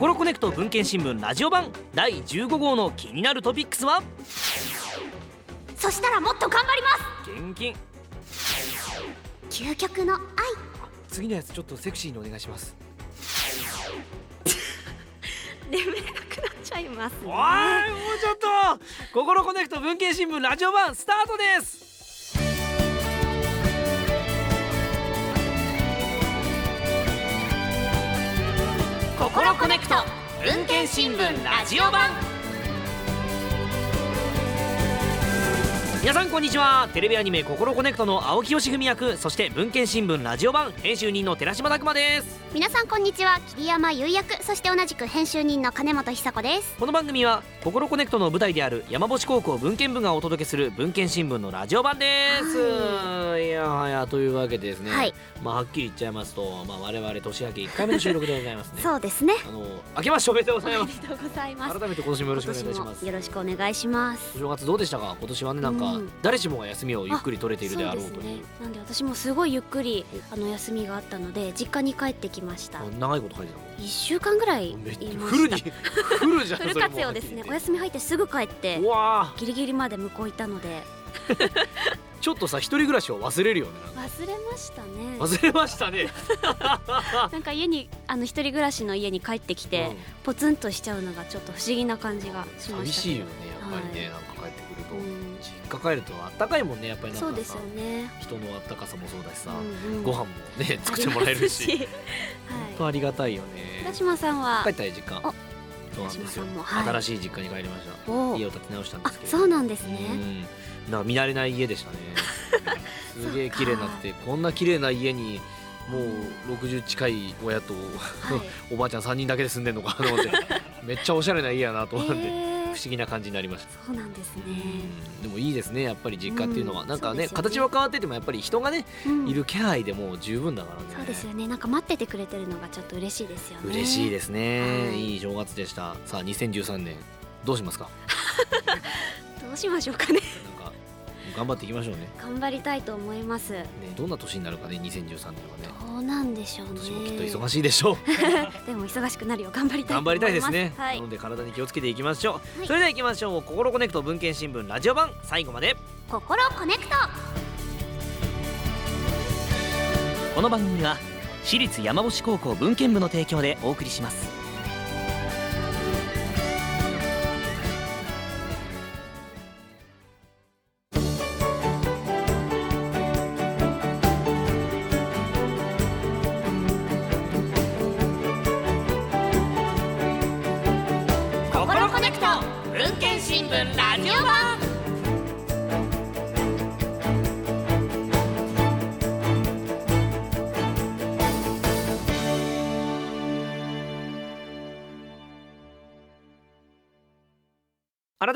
心コネクト文献新聞ラジオ版第15号の気になるトピックスはそしたらもっと頑張りま現金す究極の愛次のやつちょっとセクシーにお願いします眠れなくなっちゃいますおいもうちょっと心コネクト文献新聞ラジオ版スタートですココロコネクト。文研新聞ラジオ版。皆さんこんにちは。テレビアニメ「ココロコネクト」の青木義文役そして文研新聞ラジオ版編集人の寺島拓篤です。皆さんこんにちは。桐山唯役そして同じく編集人の金元寿子です。この番組は「ココロコネクト」の舞台である山星高校文研部がお届けする文研新聞のラジオ版です、い、やはやというわけでですね、はい。まあはっきり言っちゃいますと、まあ、我々年明け1回目の収録でございますね。そうですね。あの明けましておめでとうござい おめますでとうございます。改めて今年もよろしくお願いいたし今ます。年もよろしくお願いします。お正月どうでしたか？今年はねなんか、うん。誰しもが休みをゆっくり取れているであろうという。ね。なんで私もすごいゆっくりあの休みがあったので実家に帰ってきました。あ長いこと書いて一週間ぐらいいまゃフルにした。フルじゃんフル活用ですね。お休み入ってすぐ帰ってギリギリまで向こういたので。ー ちょっとさ一人暮らしを忘れるよね忘れましたね。忘れましたね。なんか家にあの一人暮らしの家に帰ってきて、うん。ポツンとしちゃうのがちょっと不思議な感じがしま寂したしいよねやっぱりね、はいなんか帰ってくると、うん実家帰るとあったかいもんねやっぱりなんかさ。そうですよね。人のあったかさもそうだしさ、うんうん。ご飯もね作ってもらえるし。あります本当ありがたいよね。はい、寺島さんは？帰ったよ実家おそうなんですよ。はい。新しい実家に帰りました。お家を建て直したんであすけど。そうなんですね。うん。な見慣れない家でしたね。すげえ綺麗になってこんな綺麗な家にもう60近い親と、はい。おばあちゃん3人だけで住んでんのかなと思って。めっちゃおしゃれな家やなと思って、えー不思議な感じになりましたそうなんですね、うん。でもいいですねやっぱり実家っていうのは、うんなんかねね。形は変わっててもやっぱり人がね、うん。いる気配でもう十分だからね。そうですよね。なんか待っててくれてるのがちょっと嬉しいですよね。嬉しいですね、はい。い、い正月でした。さあ2013年どうしますか？どうしましょうかね頑張っていきましょうね。頑張りたいと思います。ねどんな年になるかね2013年はね。どうなんでしょうね。今年もきっと忙しいでしょう。でも忙しくなるよ。頑張りたいと頑張りたいですね、はい。なので体に気をつけていきましょう、はい。それでは行きましょう。ココロコネクト文研新聞ラジオ版。最後まで。ココロコネクト。この番組は私立山星高校文献部の提供でお送りします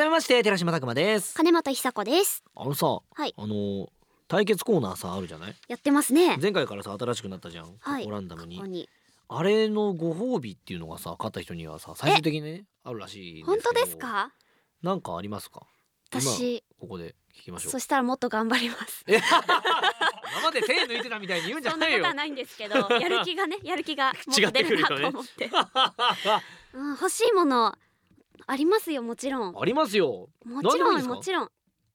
改めまして寺島拓磨です。金本久子です。あのさ、はい。あの対決コーナーさあるじゃない？やってますね。前回からさ新しくなったじゃん、はい。オランダムに。あれのご褒美っていうのがさ勝った人にはさ最終的にねあるらしい本当ですか？なんかありますか？私。今ここで聞きましょう。そしたらもっと頑張ります。え今まで手抜いてたみたいに言うんじゃないよ。そんなことはないんですけどやる気がねやる気がもっと出るなと思って。うん、欲しいものありますよもちろん。ありますよ。もちろんもちろん。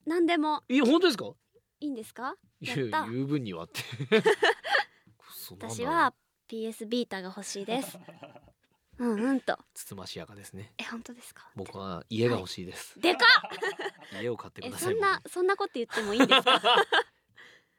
何でも。いや本当ですか？いいんですか？いやった。十分にはって。私は PS ビータが欲しいです。うんうんと。つつましやかですね。え本当ですか？僕は家が欲しいです、でかっ！家を買ってくえださいそんなそんなこと言ってもいいんですか？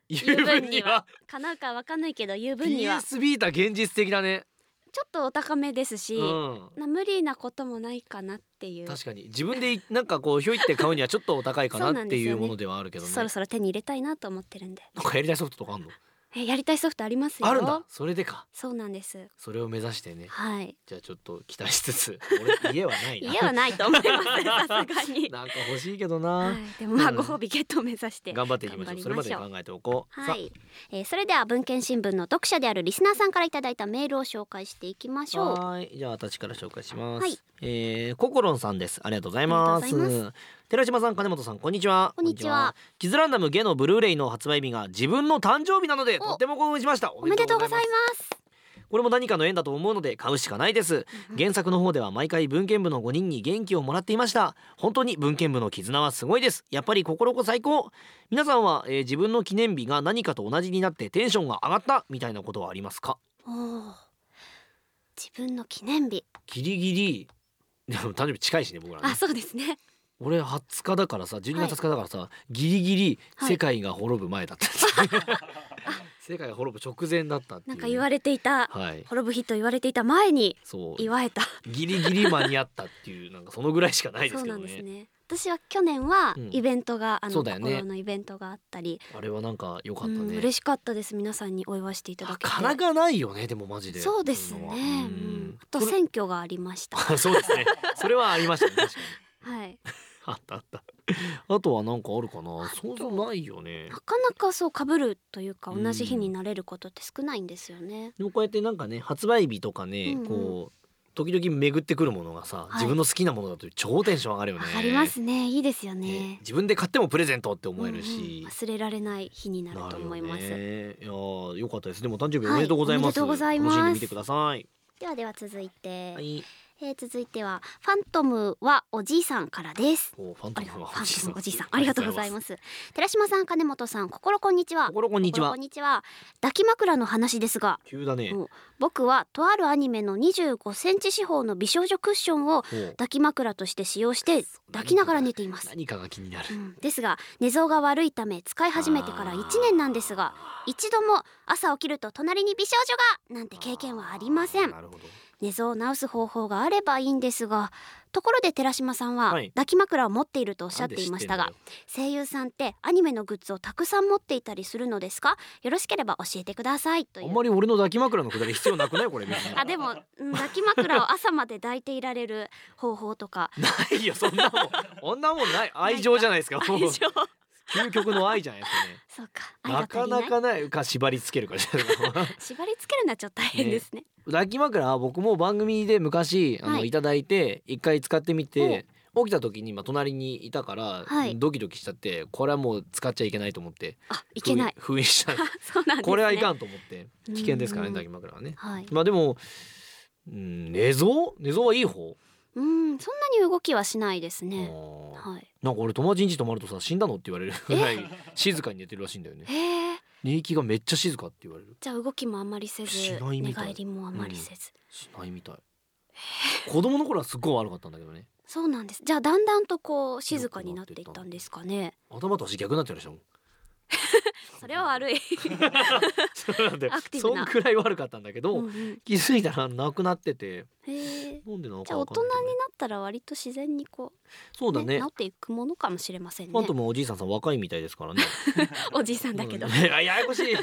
十分には。叶うかわかんないけど言う分には。PS ビータ現実的だねちょっとお高めですし、うん。な無理なこともないかなっていう。確かに。自分でなんかこうひょいって買うにはちょっとお高いかなっていうものではあるけど ね。そろそろ手に入れたいなと思ってるんで。なんかやりたいソフトとかあんの？えやりたいソフトありますよ。あるんだ。それでか。そうなんです。それを目指してね。はい。じゃあちょっと期待しつつ。俺家はないな。家はないと思います さすがに。なんか欲しいけどな、はい、でもまあうん。ご褒美ゲットを目指して頑張っていきましょう。それまで考えておこう、はい、えーそれでは文献新聞の読者であるリスナーさんからいただいたメールを紹介していきましょう。はーい。じゃあ私から紹介します、はい。えー、ココロンさんです。ありがとうございます寺島さん金本さんこんにちは。こんにちは。キズランダムゲのブルーレイの発売日が自分の誕生日なのでお。とても興奮しました。おおめでとうございすます。これも何かの縁だと思うので買うしかないです。原作の方では毎回文献部の5人に元気をもらっていました。本当に文献部の絆はすごいです。やっぱり心子最高。皆さんは、えー自分の記念日が何かと同じになってテンションが上がったみたいなことはありますか？おー。自分の記念日。ギリギリ。でも誕生日近いしね僕らね。あそうですね俺20日だからさ12月20日だからさ、ギリギリはい。世界が滅ぶ前だった、世界が滅ぶ直前だったっていう。ね、なんか言われていたはい。滅ぶ日と言われていた前にそう。祝えた。ギリギリ間に合ったっていうなんかそのぐらいしかないでそうなすけどね。んですね。私は去年はうん。イベントが、あのそうだよね。心のイベントがあったり。あれはなんか良かったうんね、嬉しかったです。皆さんにお祝いしていただけて。なかなかないよねでもマジで。そうですね、いうのは。うん。あと選挙がありました。あ そうですね。それはありましたね確かに。はいあったあった。あとはなんかあるかな？想像ないよね。なかなかそう被るというかうん。同じ日になれることって少ないんですよね、でもこうやってなんかね発売日とかね、うんうん。こう時々巡ってくるものがさ、い。自分の好きなものだと超テンション上がるよね。ありますね。いいですよね。ね。自分で買ってもプレゼントって思えるうんし。うん、忘れられない日になると思います、ね。いやーよかったです。でも誕生日おめでとうございます、はいおめでとうございます。楽しんでみてください。ではでは続いて、はいえー続いてはファントムはおじいさんからです。おファントムはおじいさん。ありがとうございます。す寺島さん金本さん心こんにちは。心こんにちは。心こんにちは。抱き枕の話ですが急だね。うん僕はとあるアニメの25センチ四方の美少女クッションを抱き枕として使用して抱きながら寝ています。何かが気になる。うん。ですが寝相が悪いため使い始めてから1年なんですが一度も朝起きると隣に美少女がなんて経験はありません。なるほど寝相を治す方法があればいいんですがところで寺島さんははい。抱き枕を持っているとおっしゃっていましたが声優さんってアニメのグッズをたくさん持っていたりするのですか？よろしければ教えてくださいという。あんまり俺の抱き枕のくだり必要なくない？これ あでもうん抱き枕を朝まで抱いていられる方法とか。ないよそんなもん。そんなもんない。愛情じゃないですか 愛情究極の愛じゃないですかね。そうか。愛なかなかないか縛りつけるか縛り付けるのはちょっと大変ですね。抱き枕は僕も番組で昔あの、はいい、ただいて一回使ってみて起きた時にまあ隣にいたから、はい。ドキドキしちゃってこれはもう使っちゃいけないと思ってあいけない。封印 した。そうなんですね。これはいかんと思ってうん危険ですからね抱き枕はね。はい。まあでもうん寝相？寝相はいい方、うんそんなに動きはしないですあねー。はい。なんか俺友達ん家泊まるとさ死んだのって言われるぐらい。静かに寝てるらしいんだよね。へえ寝息がめっちゃ静かって言われる。じゃあ動きもあんまりせず寝返りもあんまりせず、しないみたい。子供の頃はすっごい悪かったんだけどね。そうなんです。じゃあだんだんとこう静かになっていったんですかね。頭と足逆になってるでしょそれは悪い。そうなんだよ。アクティブな。そんくらい悪かったんだけど、うんうん。気づいたらなくなってて。へえ。なんでなのじゃあ大かわかんないけど人になったら割と自然にこう、そうだね。治っていくものかもしれませんね。ファントムおじいさんさん若いみたいですからね。おじいさんだけど、うん。ややこしい。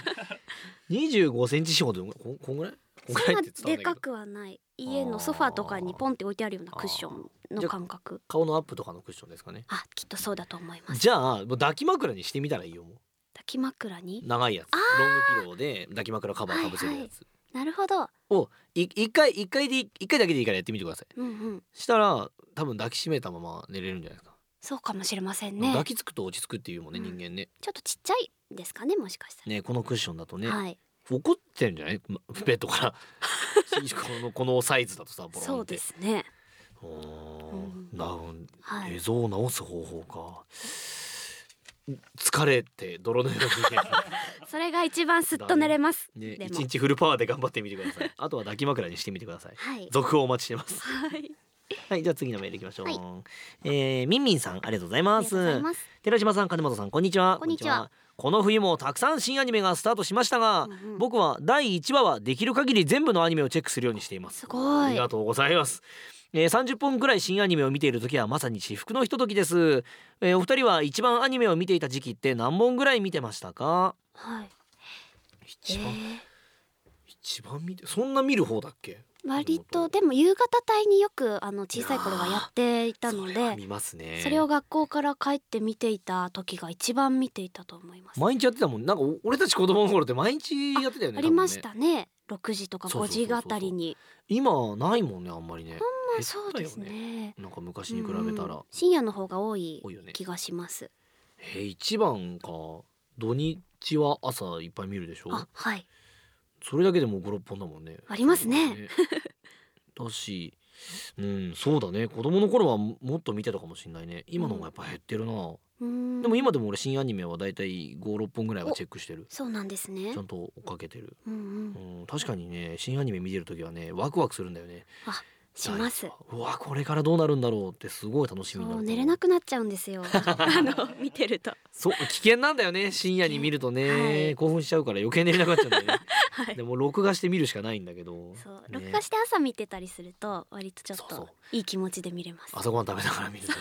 25センチ四方でここんぐらい？こんぐそんならいって言ってでかたんだけど。くはない。家のソファーとかにポンって置いてあるようなクッションの感覚。顔のアップとかのクッションですかね。あきっとそうだと思います。じゃあもう抱き枕にしてみたらいいよも抱き枕に？う長いやつ。あロングピローで抱き枕カバーかぶせるやつ、なるほど。をい一回一回でい一回だけでいいからやってみてください。うんうん。したら多分抱きしめたまま寝れるんじゃないですか、そうかもしれませんね。抱きつくと落ち着くっていうもんね、うん。人間ね。ちょっとちっちゃいですかねもしかしたら、ねこのクッションだとね、はい。怒ってるんじゃない？まベッドから。このこのサイズだとさボロンそうですね。おうん。ーなはい。映像を直す方法か疲れて泥のような人間 それが一番すっと寝れます、一日フルパワーで頑張ってみてください。あとは抱き枕にしてみてください。はい。続報お待ちしてます。はい。はいじゃあ次のメールいきましょう、はい。えーみんみんさんありがとうございありがますとうございます。寺島さん金本さんこんにちは。こんにちは。この冬もたくさん新アニメがスタートしましたが、うんうん。僕は第1話はできる限り全部のアニメをチェックするようにしています。すごい。ありがとうございますえー、30本くらい新アニメを見ている時はまさに至福のひとときです、えーお二人は一番アニメを見ていた時期って何本ぐらい見てましたか？はい。一番、え一番見てそんな見る方だっけ？ー割とでも夕方帯によくあの小さい頃はやっていたので見ますね。それを学校から帰って見ていた時が一番見ていたと思います。毎日やってたもん。なんかお俺たち子供の頃って毎日やってたよねありましたね。6時とか5そうそうそうそう時あたりに。今ないもんねあんまりね。まあそうです減ったよね。なんか昔に比べたら。うん。深夜の方が多い多いよね。気がします。えー、一番か土日は朝いっぱい見るでしょ？あはい。それだけでも56本だもんね。ありますね。だしうんそうだね。子供の頃はももっと見てたかもしれないね。今の方がやっぱ減ってるな、うーん。でも今でも俺新アニメはだいたい56本ぐらいはチェックしてる。そうなんですね。ちゃんと追っかけてる、うんうん。うん、確かにね新アニメ見てる時はねワクワクするんだよねします。うわこれからどうなるんだろうってすごい楽しみになる。寝れなくなっちゃうんですよ。あの見てると。そう危険なんだよね深夜に見るとね、はい。興奮しちゃうから余計寝れなくなっちゃうんだよね。はい。でも録画して見るしかないんだけど。そうね。録画して朝見てたりすると割とちょっといい気持ちで見れます。朝ごはん食べながら見るとね。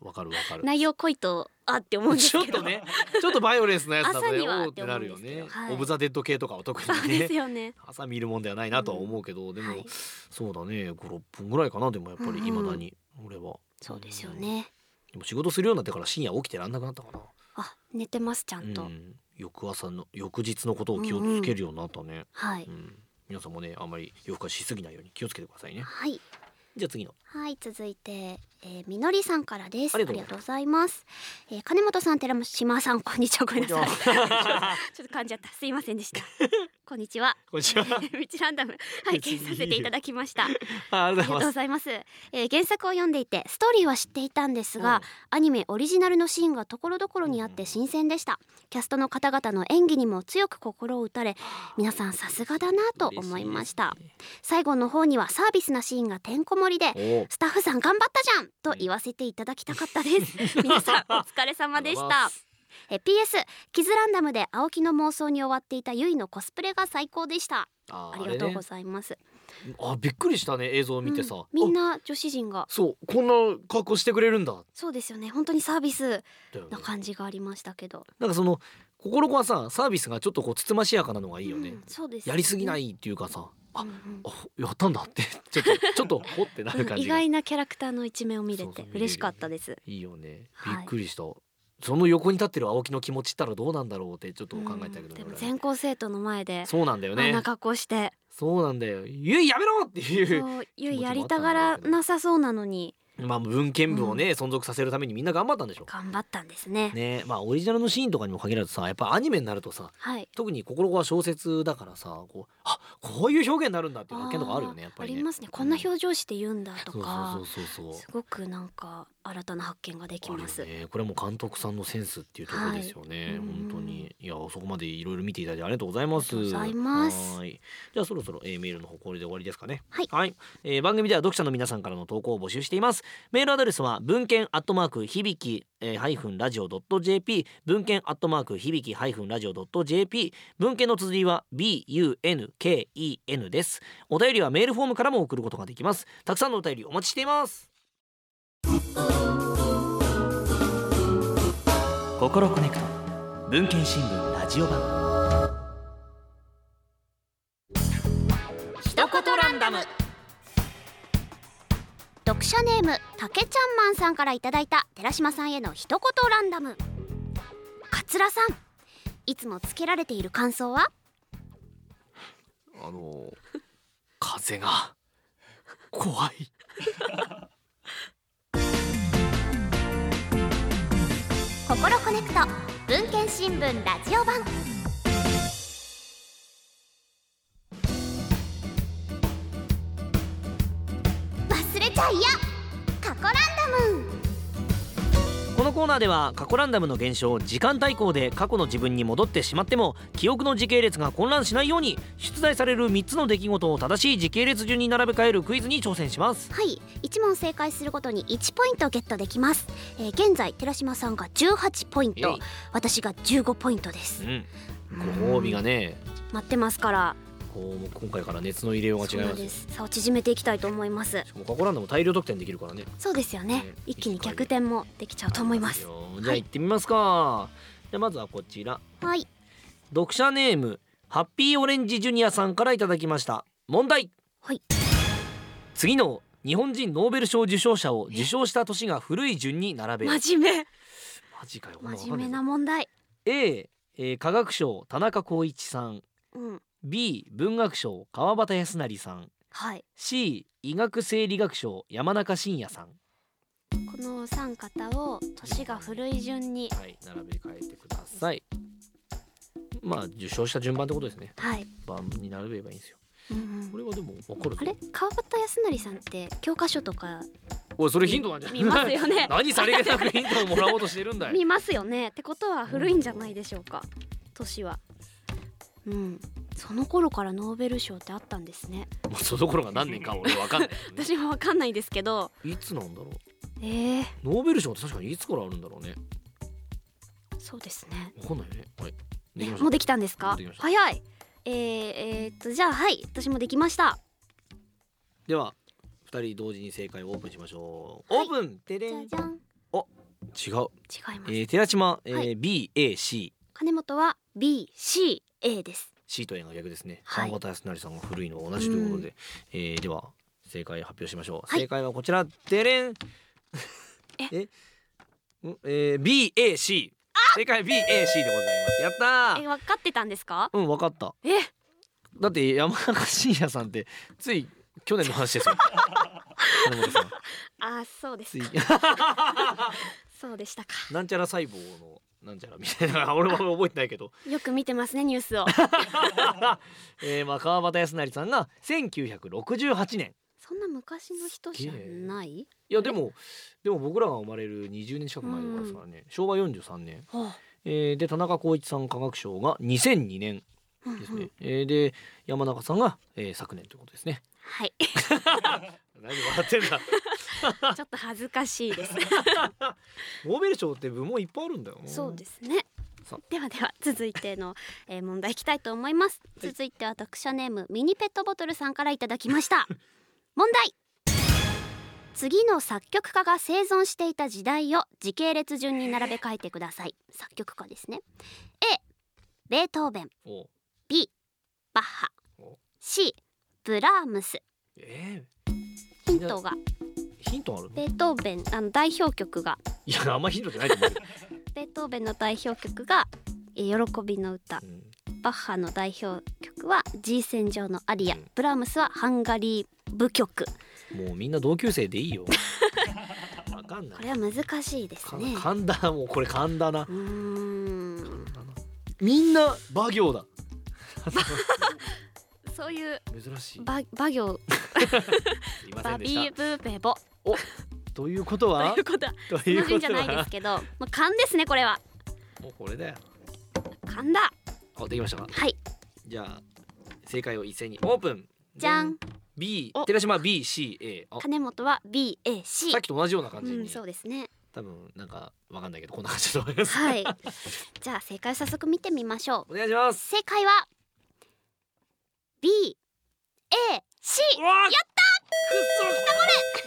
わかるわかる。内容濃いとあって思うんですけど。ちょっとねちょっとバイオレンスなやつだと朝ねおーっててなるよね。どはい。オブザ・デッド系とかは特にね。ね。朝見るもんではないなとは思うけど、でも、はい。そうだね。56分ぐらいかなでもやっぱりうんうん。いまだに俺は、そうですよね。でも仕事するようになってから深夜起きてらんなくなったかな。あ寝てますちゃんと、うん、翌朝の翌日のことを気をつけるようになったね、はい、うん。皆さんもねあんまり夜更かししすぎないように気をつけてくださいね。はい。じゃあ次の。はい続いて、えー、みのりさんからです。ありがとう。ございます。えー、金本さん寺島さんこんにちは。ごめんなさいこんにちは。ちょっと噛んじゃった。すいませんでした。こんにちは。こんにちは。道ランダム。拝見させていただきました。ありがとうございます。ざいえー、原作を読んでいてストーリーは知っていたんですが、うん。アニメオリジナルのシーンがところどころにあって新鮮でした。キャストの方々の演技にも強く心を打たれ皆さんさすがだなと思いました。最後の方にはサービスなシーンがてんこ盛りでお。スタッフさん頑張ったじゃんと言わせていただきたかったです。皆さんお疲れ様でした。え PS キズランダムで青木の妄想に終わっていたユイのコスプレが最高でした。あありがとうごいざいます、ますあびっくりしたね映像を見てさ、うんみんあな女子陣が。そうこんな格好してくれるんだ。そうですよね。本当にサービスな感じがありましたけど。なんかその心子はさサービスがちょっとこうつつましやかなのがいいよね、うんそうですよね。やりすぎないっていうかさあ、やったんだって。ちょっとちょっとほってなる感意じが。外なキャラクターの一面を見れて嬉しかったです。いいよね。びはい。っくりした、その横に立ってる青木の気持ちったらどうなんだろうってちょっと考えたけどでも全校生徒の前でそうなんだよね。あんな格好して。そうなんだよゆいやめろ！っていうゆいやりたがらなさそうなのにまあ文献部をね、存続させるためにみんな頑張ったんでしょ。頑張ったんですね。ねまあオリジナルのシーンとかにも限らずさやっぱアニメになるとさはい。特に心子は小説だからさこうあこういう表現になるんだっていう発見とかあるよねやっぱりね。ありますね。こんな表情して言うんだとか。そうそうそうそう。すごくなんか新たな発見ができます、ね、これも監督さんのセンスっていうところですよね、はい。うん本当に。いやそこまでいろいろ見ていただいてありがとうございます。ございます。はい。じゃあそろそろ、えーメールの方これで終わりですかね。はい。えー番組では読者の皆さんからの投稿を募集しています。メールアドレスは文献アットマーク響きえーハイフンラジオドット JP 文献アットマーク響きハイフンラジオドット JP 文献の綴りは BUNKEN です。お便りはメールフォームからも送ることができます。たくさんのお便りお待ちしています心コネクト文献新聞ラジオ版。一言ランダム。読者ネームたけちゃんマンさんからいただいた寺島さんへの一言ランダム。桂さんいつもつけられている感想は？あの風が怖い心コネクト文献新聞ラジオ版。忘れちゃいや過去ランダム。このコーナーでは過去ランダムの現象時間対抗で過去の自分に戻ってしまっても記憶の時系列が混乱しないように出題される3つの出来事を正しい時系列順に並べ替えるクイズに挑戦します。はい。1問正解するごとに1ポイントゲットできます、えー現在寺島さんが18ポイント。私が15ポイントです。うん。ご褒美がね。待ってますからこう今回から熱の入れようが違いますよです。差を縮めていきたいと思います。しかも過去ランダム大量得点できるからね。そうですよね。ね一気に逆転もできちゃうと思います。よ。じゃあ行ってみますか、じゃあまずはこちら。はい。読者ネームハッピーオレンジジュニアさんからいただきました。問題。はい。次の日本人ノーベル賞受賞者を受賞した年が古い順に並べる。真面目。マジかよ。真面目な問題。A、えー科学賞田中光一さん。うん B 文学賞川端康成さん。はい。C 医学生理学賞山中伸也さん。この三方を年が古い順にはい並べ替えてください。まあ受賞した順番ってことですね。はい、番に並べばいいんですよ。うんうん。これはでも分かるぞあれ？川端康成さんって教科書とかおいそれヒントなんじゃ見ますよね。何さりげなくヒントをもらおうとしてるんだよ。見ますよね。ってことは古いんじゃないでしょうか。年はうん。その頃からノーベル賞ってあったんですね。も うその頃が何年か俺分かんない、私もわかんないですけど。いつなんだろう。えー、ノーベル賞って確かにいつからあるんだろうね。そうですね。分かんないよね。はい。できました。もうできたんですか？早い。えー、えーっとじゃあはい。私もできました。では二人同時に正解をオープンしましょう、オープン。てれん。違う、じゃじゃん。違います、えー、寺島、えーはい。BAC 金本は BCA ですシート A が逆ですね。はい川端康成さんが古いの同じということで、えーでは正解発表しましょう。はい正解はこちら。でれん。え？え？ー、BAC。正解は BAC でございます。やったえー。分かってたんですか？うん、わかった。え？だって山中伸也さんってつい去年の話ですよ。あそうです そうでしたかなんちゃら細胞のなんちゃらみたいな。俺も覚えてないけど、よく見てますねニュースを。えー、まあ川端康成さんが1968年。そんな昔の人じゃない？いやでもでも僕らが生まれる20年近く前とかですからね、昭和43年、はえーで田中浩一さん科学賞が2002年あですね、うんうん。えーで山中さんが、えー昨年ということですね。はい。何笑ってんだ ちょっと恥ずかしいです。ノーベル賞って部門いっぱいあるんだよなそうですね。さではでは続いての、えー問題いきたいと思います、はい。続いては読者ネームミニペットボトルさんからいただきました。問題。次の作曲家が生存していた時代を時系列順に並べ替えてください。作曲家ですね。A ベートーベン。お。B バッハ。お。C ブラームス。えヒントが。ー、ヒントあるの？ベートーベンあの代表曲が。いやあんまヒントじゃないと思う ベートーベンの代表曲が「えー喜びの歌」うん。バッハの代表曲は G 線上のアリア、うん。ブラームスはハンガリー舞曲。もうみんな同級生でいいよ。わかんない。これは難しいですかね勘だもうこれ勘だな。うーん。みんな馬行だ。そういう珍しい。ババ行。バビーブーベボ ということとはいうことはとその順じゃないですけどまあ勘ですねこれは。もうこれだよ。勘だ。あできましたか？はい。じゃあ正解を一斉に。オープン。じゃん。B お。寺島 BCA あ。金本は BAC さっきと同じような感じに、うんそうですね。多分なんかわかんないけどこんな感じだと思います。はい。じゃあ正解を早速見てみましょう。お願いします。正解は BAC やったくっそ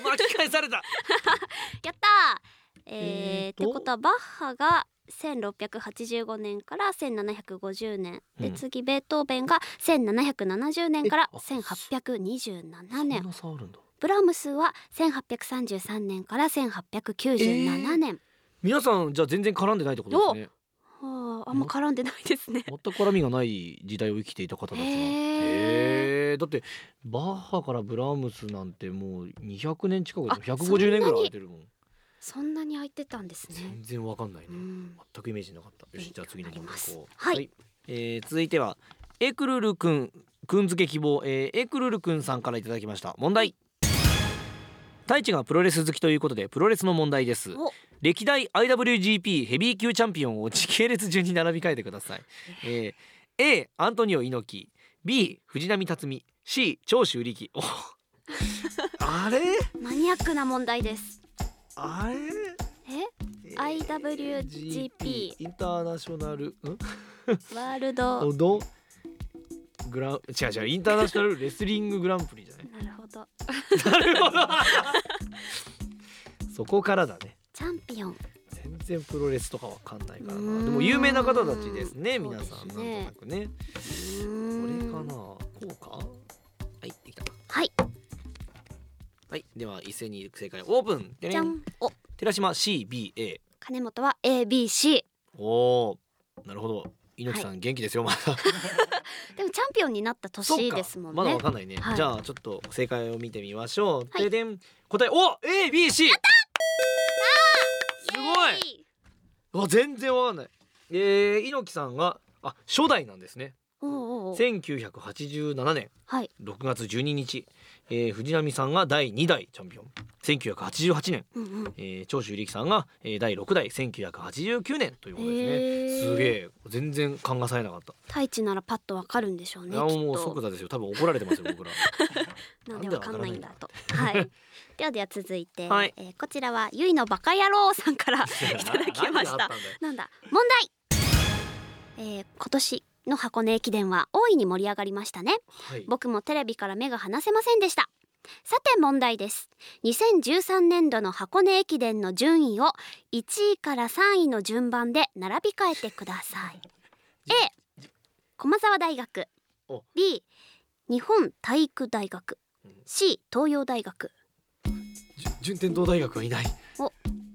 巻き返された。やったー。えー、えーとってことはバッハが1685年から1750年で、うん。次ベートーベンが1770年からえあ1827そん年な差あるんだ。ブラームスは1833年から1897年、皆さんじゃあ全然絡んでないってことですね。はああんま絡んでないですね。全く絡みがない時代を生きていた方たちがへーだってバッハからブラームスなんてもう200年近くあ150年ぐらい空いてるもん。そんなに空いてたんですね。全然わかんないね、うん。全くイメージなかった。よしじゃあ次の問題勉強になり行こう。ますはい。えー続いてはエクルルくんくんづけ希望、えーエクルルくんさんからいただきました。問題。太一がプロレス好きということでプロレスの問題です。お。歴代 IWGP ヘビー級チャンピオンを時系列順に並び替えてください、えー A アントニオ猪木 B 藤波辰巳。C 長州力。お あれ？マニアックな問題です。あれ？え？IWGP インターナショナルん？ワールド。おどグラン違う違う。インターナショナルレスリンググランプリじゃない？なるほど。なるほど。そこからだね。チャンピオン全然プロレスとかわかんないからな。でも有名な方たちですね皆さんねなんとなくね。これかな？こうか？はいできた。はい。はいでは一斉に正解オープン。じゃん。お。寺島 CBA 金本は ABC おーなるほど。猪木さん、元気ですよまだ。でもチャンピオンになった年ですもんね。まだわかんないね、はい。じゃあちょっと正解を見てみましょう、はい。ででん答えお ABC やったすごい。わ全然わかんない。えー、猪木さんがあ初代なんですね。おうおうおう。1987年。はい。6月12日、えー藤波さんが第2代チャンピオン。1988年、うんうん。えー長州力さんが、えー第6代。1989年ということですね。すげえ。全然勘がさえなかった。太一ならパッとわかるんでしょうねいやもう即と。座ですよ。多分怒られてますよ僕ら。なんでわかんないんだと。はいではでは続いて、はい。えーこちらはゆいのバカ野郎さんからいただきました。なんだ？問題、えー今年の箱根駅伝は大いに盛り上がりましたね。はい。僕もテレビから目が離せませんでした。さて問題です。2013年度の箱根駅伝の順位を1位から3位の順番で並び替えてください。A 駒澤大学。お。B 日本体育大学。うん。C 東洋大学順天堂大学はいない。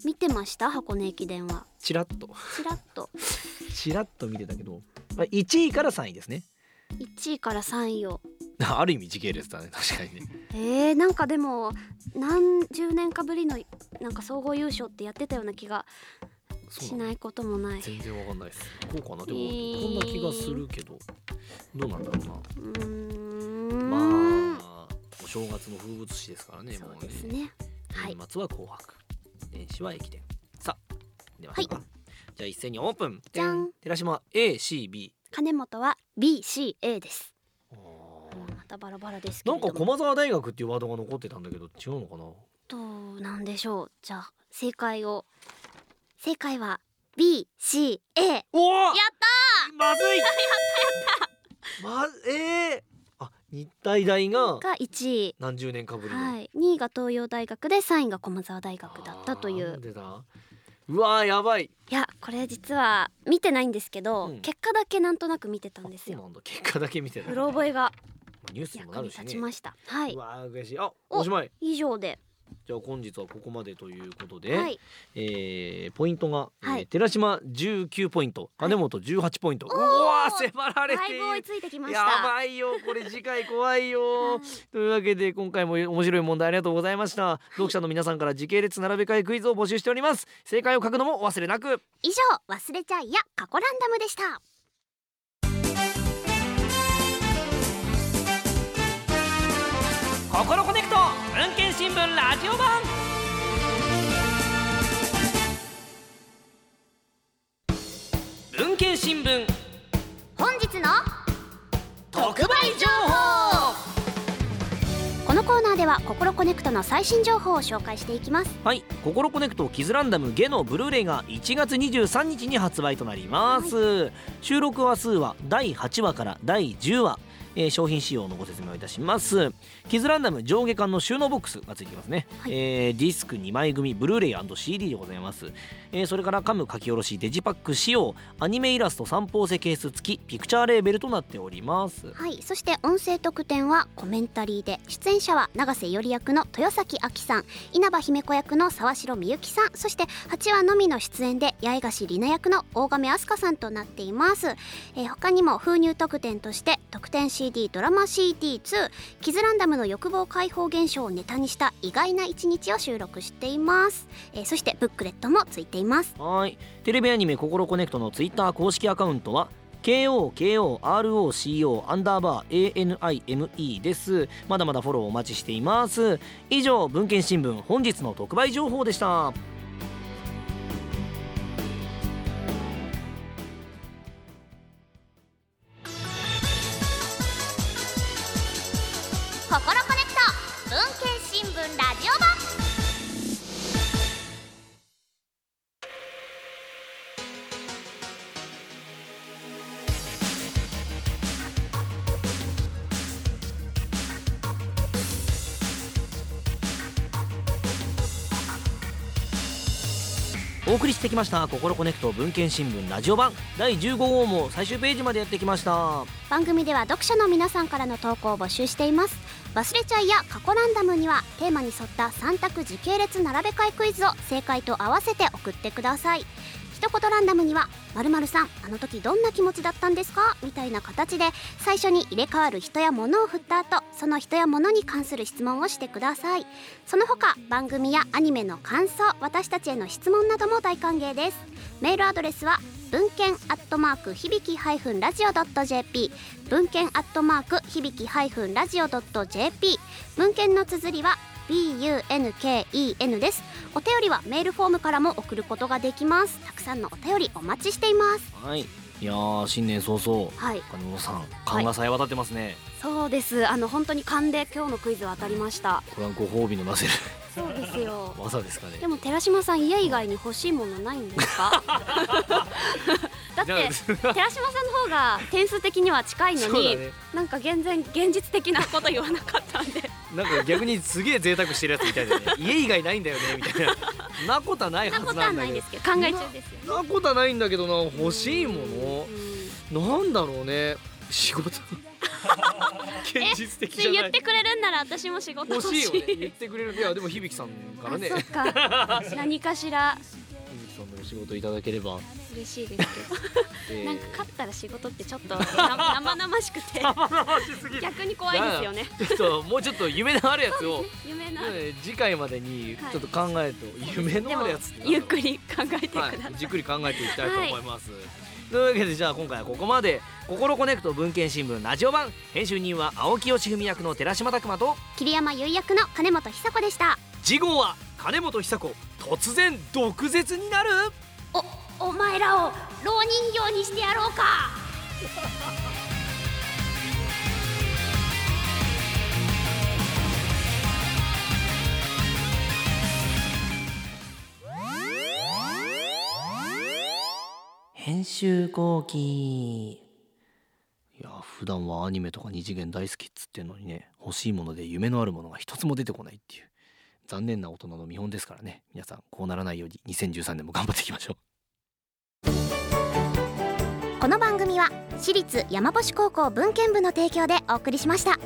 見てました？箱根駅伝は。チラッと。ちらっと。チラッと見てたけどまあ1位から3位ですね。1位から3位を。ある意味時系列だね確かにね。えー、なんかでも何十年かぶりのなんか総合優勝ってやってたような気がそうなのしないこともない。全然わかんないです。こうかな。でもえーこんな気がするけど。どうなんだろうな。うーん。まあお正月の風物詩ですからねそうもうですね。はい年末は紅白。年始は駅伝。さあ出ましたか、じゃあ一斉にオープン。じゃん。寺島 ACB 金本は BCA です。あまたバラバラですなんか駒澤大学っていうワードが残ってたんだけど違うのかな？どうなんでしょう。じゃあ正解を。正解は BCA やっおおたまずい！まえー、あ日体大がーが1位。何十年かぶりの、はい。2位が東洋大学で3位が駒澤大学だったといあーなんうでだ？うわーやばい。いやこれ実は見てないんですけど、うん。結果だけなんとなく見てたんですよ。そうなんだ。結果だけ見てた。うろ覚えがニュースにも役になるしね。立ちました。はい。うわー悔しい。あおおしまい以上でじゃあ本日はここまでということで、はい。えーポイントが、はい。えー寺島19ポイント金本18ポイント、おー。うわー迫られてやばいよこれ次回怖いよ。はい。というわけで今回も面白い問題ありがとうございました。読者の皆さんから時系列並べ替えクイズを募集しております。正解を書くのもお忘れなく。以上忘れちゃいや過去ランダムでした。ココロコネクト文研新聞ラジオ版。文研新聞。本日の特売情報。このコーナーではココロコネクトの最新情報を紹介していきます。はい「ココロコネクトキズランダムゲのブルーレイ」が1月23日に発売となります、収録話数は第8話から第10話えー商品仕様のご説明をいたします。キズランダム上下巻の収納ボックスがついてきますね、はい。えーディスク2枚組ブルーレイ &CD でございます、えーそれからカム書き下ろしデジパック仕様アニメイラスト三方セケース付きピクチャーレーベルとなっております。はい。そして音声特典はコメンタリーで出演者は永瀬より役の豊崎亜紀さん稲葉姫子役の沢城みゆきさんそして8話のみの出演で八重樫里奈役の大亀飛鳥さんとなっています、えー他にも封入特典として特典 CD d ドラマ CD2 キズランダムの欲望解放現象をネタにした意外な一日を収録しています、えーそしてブックレットもついています。はい。テレビアニメ「ココロコネクト」のツイッター公式アカウントは KOKOROCO アンダーバー ANIME です。まだまだフォローお待ちしています。以上文献新聞本日の特売情報でした。心コネクト文献新聞ラジオ版。お送りしてきました「ココロコネクト文献新聞ラジオ版」第15号も最終ページまでやってきました。番組では読者の皆さんからの投稿を募集しています忘れちゃいや過去ランダムにはテーマに沿った3択時系列並べ替えクイズを正解と合わせて送ってください。一言ランダムには〇〇さんあの時どんな気持ちだったんですか？みたいな形で最初に入れ替わる人や物を振った後その人や物に関する質問をしてください。その他番組やアニメの感想私たちへの質問なども大歓迎です。メールアドレスは文文献アットマーク響きハイフンラジオドット JP 文献アットマーク響きハイフンラジオドット JP 文献の綴りは BUNKEN です。お便りはメールフォームからも送ることができます。たくさんのお便りお待ちしています。はい。いやー新年早々。はい。金本さん勘がさえ渡ってますね、そうです。あの本当に勘で今日のクイズは当たりました。これはご褒美のなせるそうですよ。技ですかね。でも寺島さん家以外に欲しいものないんですか？だって寺島さんの方が点数的には近いのに、ね。なんか全然現実的なこと言わなかったんで。なんか逆にすげえ贅沢してるやつみたいでね。家以外ないんだよねみたいな。なことはないはことはないんずなんだけどですけど。考え中ですよ。なことはないんだけどな欲しいもうんのなんだろうね。仕事 現実的じゃない。言ってくれるんなら私も仕事欲しい。欲しいよね。言ってくれる。いやでも響さんからね。あそっか。何かしら。響さんのお仕事いただければ、嬉しいですけえーどなんか勝ったら仕事ってちょっとな生々しくて。逆に怖いですよね。ちょっともうちょっと夢のあるやつを。夢なね次回までにちょっと考えると、夢のでもあるやつゆっくり考えてください、はい、じっくり考えていきたいと思います、というわけでじゃあ今回はここまで「心コネクト文献新聞ラジオ版」編集人は青木義文役の寺島拓磨と。桐山優役の金本久子でした。次号は金本久子。突然毒舌になる？お前らを老人形にしてやろうか集後期いや普段はアニメとか二次元大好きっつってんのにね欲しいもので夢のあるものが一つも出てこないっていう残念な大人の見本ですからね。皆さんこうならないように2013年も頑張っていきましょう。この番組は私立山星高校文献部の提供でお送りしました